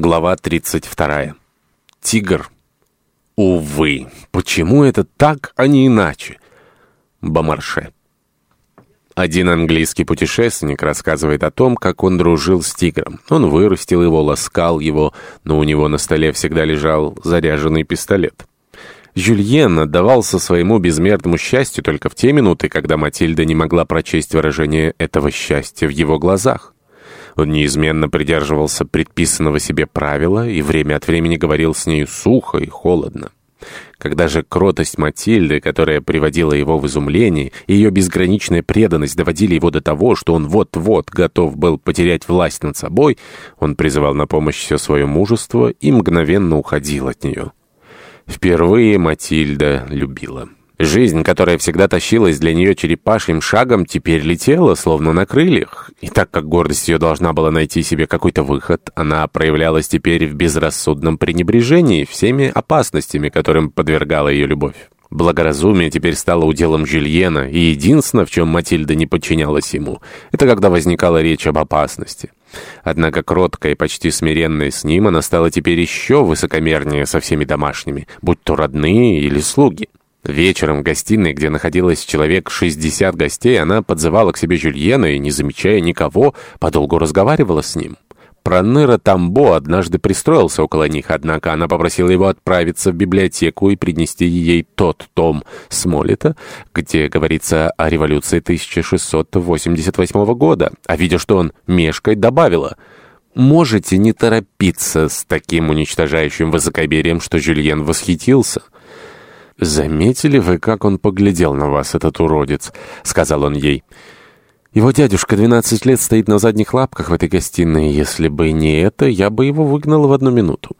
Глава 32. Тигр. Увы, почему это так, а не иначе? Бомарше. Один английский путешественник рассказывает о том, как он дружил с тигром. Он вырастил его, ласкал его, но у него на столе всегда лежал заряженный пистолет. Жюльен отдавался своему безмерному счастью только в те минуты, когда Матильда не могла прочесть выражение этого счастья в его глазах. Он неизменно придерживался предписанного себе правила и время от времени говорил с нею сухо и холодно. Когда же кротость Матильды, которая приводила его в изумление, и ее безграничная преданность доводили его до того, что он вот-вот готов был потерять власть над собой, он призывал на помощь все свое мужество и мгновенно уходил от нее. Впервые Матильда любила. Жизнь, которая всегда тащилась для нее черепашьим шагом, теперь летела, словно на крыльях. И так как гордость ее должна была найти себе какой-то выход, она проявлялась теперь в безрассудном пренебрежении всеми опасностями, которым подвергала ее любовь. Благоразумие теперь стало уделом Жюльена, и единственное, в чем Матильда не подчинялась ему, это когда возникала речь об опасности. Однако кроткая и почти смиренная с ним, она стала теперь еще высокомернее со всеми домашними, будь то родные или слуги. Вечером в гостиной, где находилось человек 60 гостей, она подзывала к себе Жюльена и, не замечая никого, подолгу разговаривала с ним. Проныра Тамбо однажды пристроился около них, однако она попросила его отправиться в библиотеку и принести ей тот том Смолета, где говорится о революции 1688 года, а видя, что он мешкает, добавила «Можете не торопиться с таким уничтожающим высокомерием, что Жюльен восхитился». «Заметили вы, как он поглядел на вас, этот уродец?» — сказал он ей. «Его дядюшка 12 лет стоит на задних лапках в этой гостиной. Если бы не это, я бы его выгнал в одну минуту».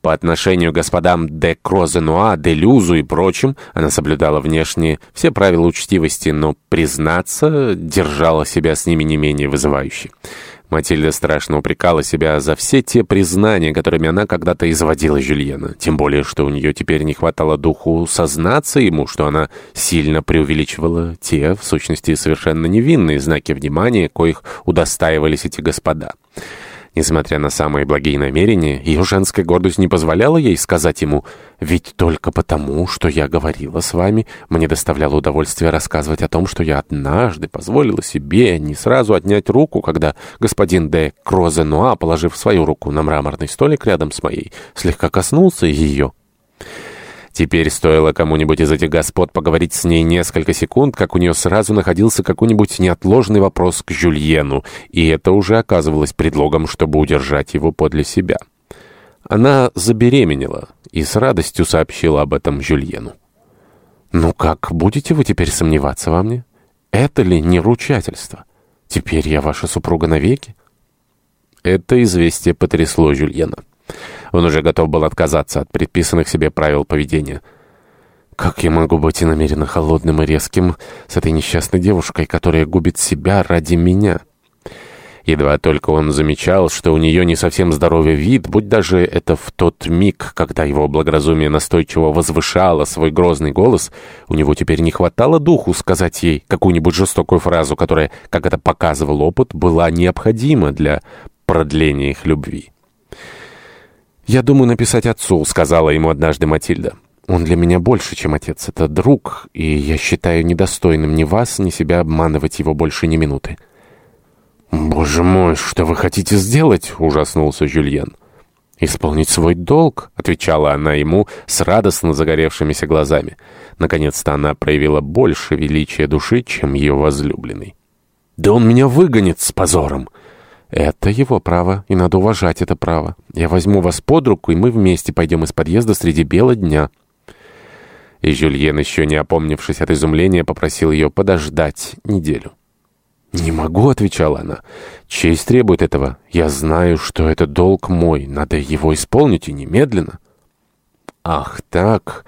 По отношению к господам де Крозенуа, де Люзу и прочим, она соблюдала внешне все правила учтивости, но, признаться, держала себя с ними не менее вызывающе. Матильда страшно упрекала себя за все те признания, которыми она когда-то изводила Жюльена. Тем более, что у нее теперь не хватало духу сознаться ему, что она сильно преувеличивала те, в сущности, совершенно невинные знаки внимания, коих удостаивались эти господа. Несмотря на самые благие намерения, ее женская гордость не позволяла ей сказать ему «Ведь только потому, что я говорила с вами, мне доставляло удовольствие рассказывать о том, что я однажды позволила себе не сразу отнять руку, когда господин де Крозенуа, положив свою руку на мраморный столик рядом с моей, слегка коснулся ее». Теперь стоило кому-нибудь из этих господ поговорить с ней несколько секунд, как у нее сразу находился какой-нибудь неотложный вопрос к Жюльену, и это уже оказывалось предлогом, чтобы удержать его подле себя. Она забеременела и с радостью сообщила об этом Жюльену. «Ну как, будете вы теперь сомневаться во мне? Это ли не ручательство? Теперь я ваша супруга навеки?» Это известие потрясло Жюльена. Он уже готов был отказаться от предписанных себе правил поведения. «Как я могу быть и намеренно холодным и резким с этой несчастной девушкой, которая губит себя ради меня?» Едва только он замечал, что у нее не совсем здоровый вид, будь даже это в тот миг, когда его благоразумие настойчиво возвышало свой грозный голос, у него теперь не хватало духу сказать ей какую-нибудь жестокую фразу, которая, как это показывал опыт, была необходима для продления их любви. «Я думаю написать отцу», — сказала ему однажды Матильда. «Он для меня больше, чем отец. Это друг, и я считаю недостойным ни вас, ни себя обманывать его больше ни минуты». «Боже мой, что вы хотите сделать?» — ужаснулся Жюльен. «Исполнить свой долг», — отвечала она ему с радостно загоревшимися глазами. Наконец-то она проявила больше величия души, чем ее возлюбленный. «Да он меня выгонит с позором!» «Это его право, и надо уважать это право. Я возьму вас под руку, и мы вместе пойдем из подъезда среди бела дня». И Жюльен, еще не опомнившись от изумления, попросил ее подождать неделю. «Не могу», — отвечала она. «Честь требует этого. Я знаю, что это долг мой. Надо его исполнить и немедленно». «Ах так,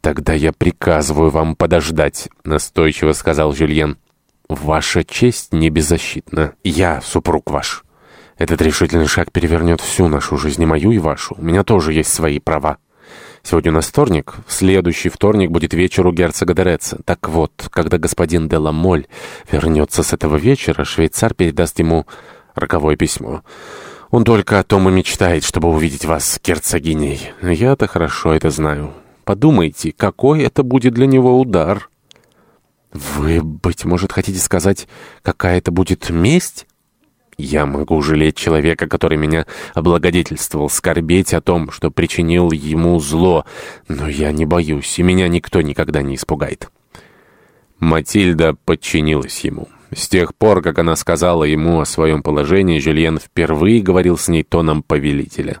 тогда я приказываю вам подождать», — настойчиво сказал Жюльен. «Ваша честь не беззащитна. Я супруг ваш. Этот решительный шаг перевернет всю нашу жизнь, и мою, и вашу. У меня тоже есть свои права. Сегодня у нас вторник. Следующий вторник будет вечер у герцога Дореца. Так вот, когда господин де Ламоль вернется с этого вечера, швейцар передаст ему роковое письмо». Он только о том и мечтает, чтобы увидеть вас герцогиней. Я-то хорошо это знаю. Подумайте, какой это будет для него удар. Вы, быть может, хотите сказать, какая это будет месть? Я могу жалеть человека, который меня облагодетельствовал, скорбеть о том, что причинил ему зло, но я не боюсь, и меня никто никогда не испугает. Матильда подчинилась ему. С тех пор, как она сказала ему о своем положении, Жюльен впервые говорил с ней тоном повелителя.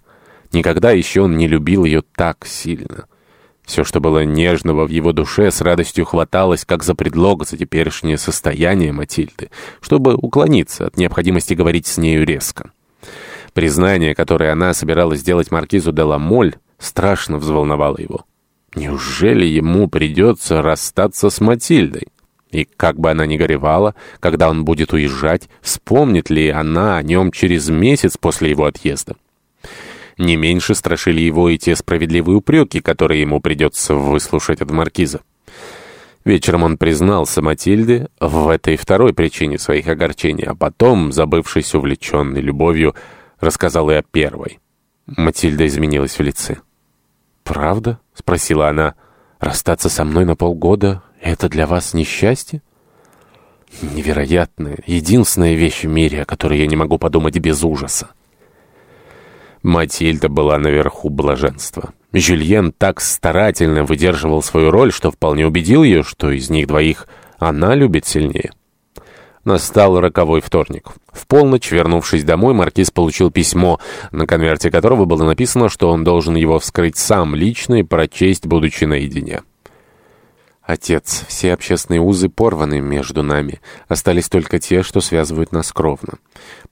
Никогда еще он не любил ее так сильно. Все, что было нежного в его душе, с радостью хваталось как за предлог за теперешнее состояние Матильды, чтобы уклониться от необходимости говорить с нею резко. Признание, которое она собиралась сделать маркизу де Ламоль, страшно взволновало его. Неужели ему придется расстаться с Матильдой? И как бы она ни горевала, когда он будет уезжать, вспомнит ли она о нем через месяц после его отъезда? Не меньше страшили его и те справедливые упреки, которые ему придется выслушать от маркиза. Вечером он признался Матильде в этой второй причине своих огорчений, а потом, забывшись увлеченной любовью, рассказал и о первой. Матильда изменилась в лице. «Правда?» — спросила она. «Расстаться со мной на полгода — это для вас несчастье?» «Невероятная, единственная вещь в мире, о которой я не могу подумать без ужаса». Матильда была наверху блаженства. Жюльен так старательно выдерживал свою роль, что вполне убедил ее, что из них двоих она любит сильнее. Настал роковой вторник. В полночь, вернувшись домой, маркиз получил письмо, на конверте которого было написано, что он должен его вскрыть сам лично и прочесть, будучи наедине. «Отец, все общественные узы порваны между нами. Остались только те, что связывают нас кровно.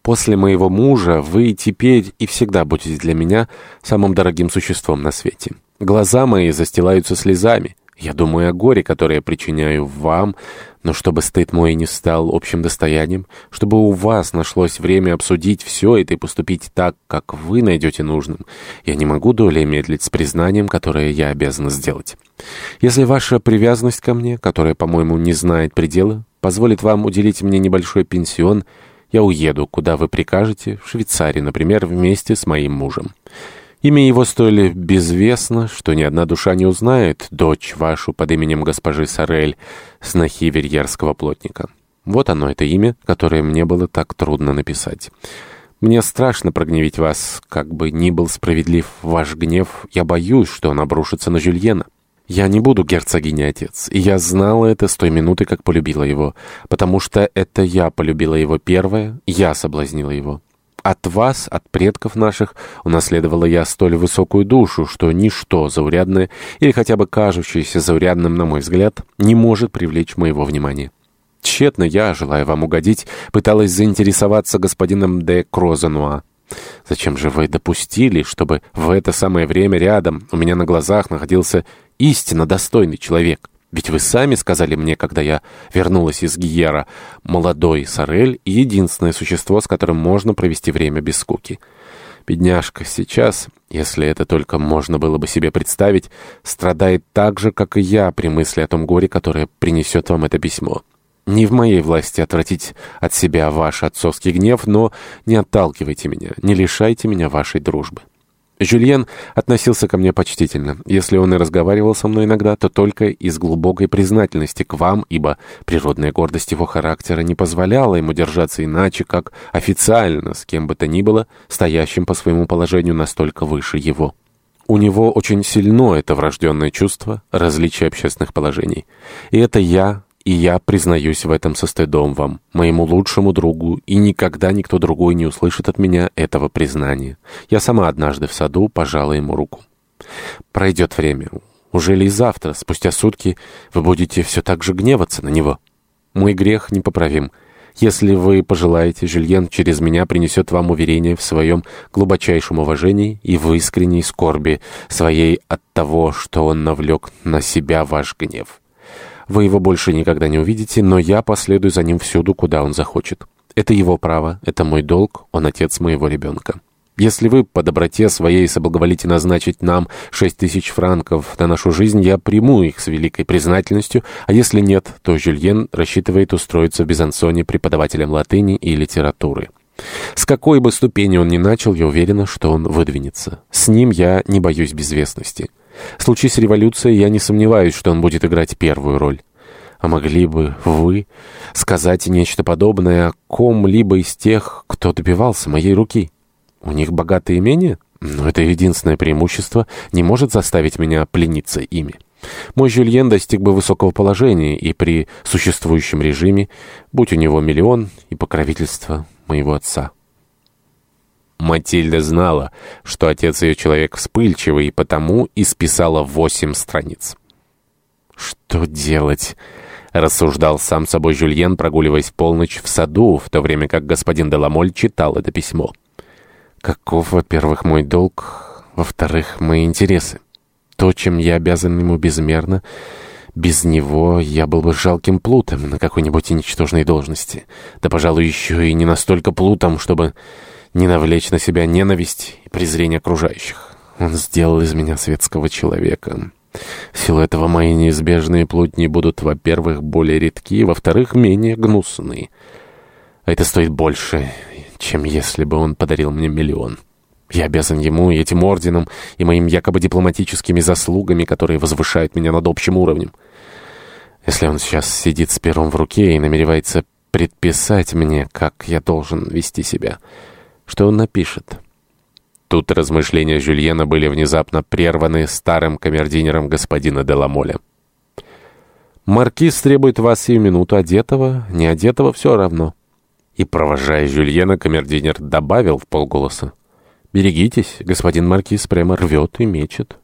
После моего мужа вы теперь и всегда будете для меня самым дорогим существом на свете. Глаза мои застилаются слезами. Я думаю о горе, которое причиняю вам, но чтобы стыд мой не стал общим достоянием, чтобы у вас нашлось время обсудить все это и поступить так, как вы найдете нужным, я не могу долей медлить с признанием, которое я обязана сделать. Если ваша привязанность ко мне, которая, по-моему, не знает предела, позволит вам уделить мне небольшой пенсион, я уеду, куда вы прикажете, в Швейцарию, например, вместе с моим мужем. Имя его столь безвестно, что ни одна душа не узнает дочь вашу под именем госпожи Сорель, снохи верьерского плотника. Вот оно, это имя, которое мне было так трудно написать. Мне страшно прогневить вас, как бы ни был справедлив ваш гнев, я боюсь, что он обрушится на Жюльена. Я не буду герцогиней отец, и я знала это с той минуты, как полюбила его, потому что это я полюбила его первое, я соблазнила его. От вас, от предков наших, унаследовала я столь высокую душу, что ничто заурядное, или хотя бы кажущееся заурядным, на мой взгляд, не может привлечь моего внимания. Тщетно я, желая вам угодить, пыталась заинтересоваться господином де Крозенуа. Зачем же вы допустили, чтобы в это самое время рядом у меня на глазах находился истинно достойный человек?» Ведь вы сами сказали мне, когда я вернулась из Гиера, молодой Сорель — единственное существо, с которым можно провести время без скуки. Бедняжка сейчас, если это только можно было бы себе представить, страдает так же, как и я при мысли о том горе, которое принесет вам это письмо. Не в моей власти отвратить от себя ваш отцовский гнев, но не отталкивайте меня, не лишайте меня вашей дружбы. Жюльен относился ко мне почтительно. Если он и разговаривал со мной иногда, то только из глубокой признательности к вам, ибо природная гордость его характера не позволяла ему держаться иначе, как официально, с кем бы то ни было, стоящим по своему положению настолько выше его. У него очень сильно это врожденное чувство различия общественных положений. И это я и я признаюсь в этом со стыдом вам, моему лучшему другу, и никогда никто другой не услышит от меня этого признания. Я сама однажды в саду пожала ему руку. Пройдет время. Уже ли завтра, спустя сутки, вы будете все так же гневаться на него? Мой грех непоправим. Если вы пожелаете, Жюльен через меня принесет вам уверение в своем глубочайшем уважении и в искренней скорби своей от того, что он навлек на себя ваш гнев. Вы его больше никогда не увидите, но я последую за ним всюду, куда он захочет. Это его право, это мой долг, он отец моего ребенка. Если вы по доброте своей соблаговолите назначить нам шесть тысяч франков на нашу жизнь, я приму их с великой признательностью, а если нет, то Жюльен рассчитывает устроиться в Безансоне преподавателем латыни и литературы. С какой бы ступени он ни начал, я уверена, что он выдвинется. С ним я не боюсь безвестности. Случись революция, я не сомневаюсь, что он будет играть первую роль. А могли бы вы сказать нечто подобное о ком-либо из тех, кто добивался моей руки? У них богатые имения? Но это единственное преимущество не может заставить меня плениться ими. Мой Жюльен достиг бы высокого положения, и при существующем режиме, будь у него миллион и покровительство моего отца. Матильда знала, что отец ее человек вспыльчивый, и потому исписала восемь страниц. «Что делать?» — рассуждал сам собой Жюльен, прогуливаясь полночь в саду, в то время как господин Деламоль читал это письмо. «Каков, во-первых, мой долг, во-вторых, мои интересы? То, чем я обязан ему безмерно...» Без него я был бы жалким плутом на какой-нибудь ничтожной должности. Да, пожалуй, еще и не настолько плутом, чтобы не навлечь на себя ненависть и презрение окружающих. Он сделал из меня светского человека. В силу этого мои неизбежные плутни будут, во-первых, более редки, во-вторых, менее гнусные. А это стоит больше, чем если бы он подарил мне миллион. Я обязан ему и этим орденом, и моим якобы дипломатическими заслугами, которые возвышают меня над общим уровнем. Если он сейчас сидит с пером в руке и намеревается предписать мне, как я должен вести себя, что он напишет? Тут размышления Жюльена были внезапно прерваны старым камердинером господина Деламоля. «Маркиз требует вас сию минуту одетого, не одетого, все равно». И, провожая Жюльена, камердинер добавил в полголоса. «Берегитесь, господин Маркиз прямо рвет и мечет».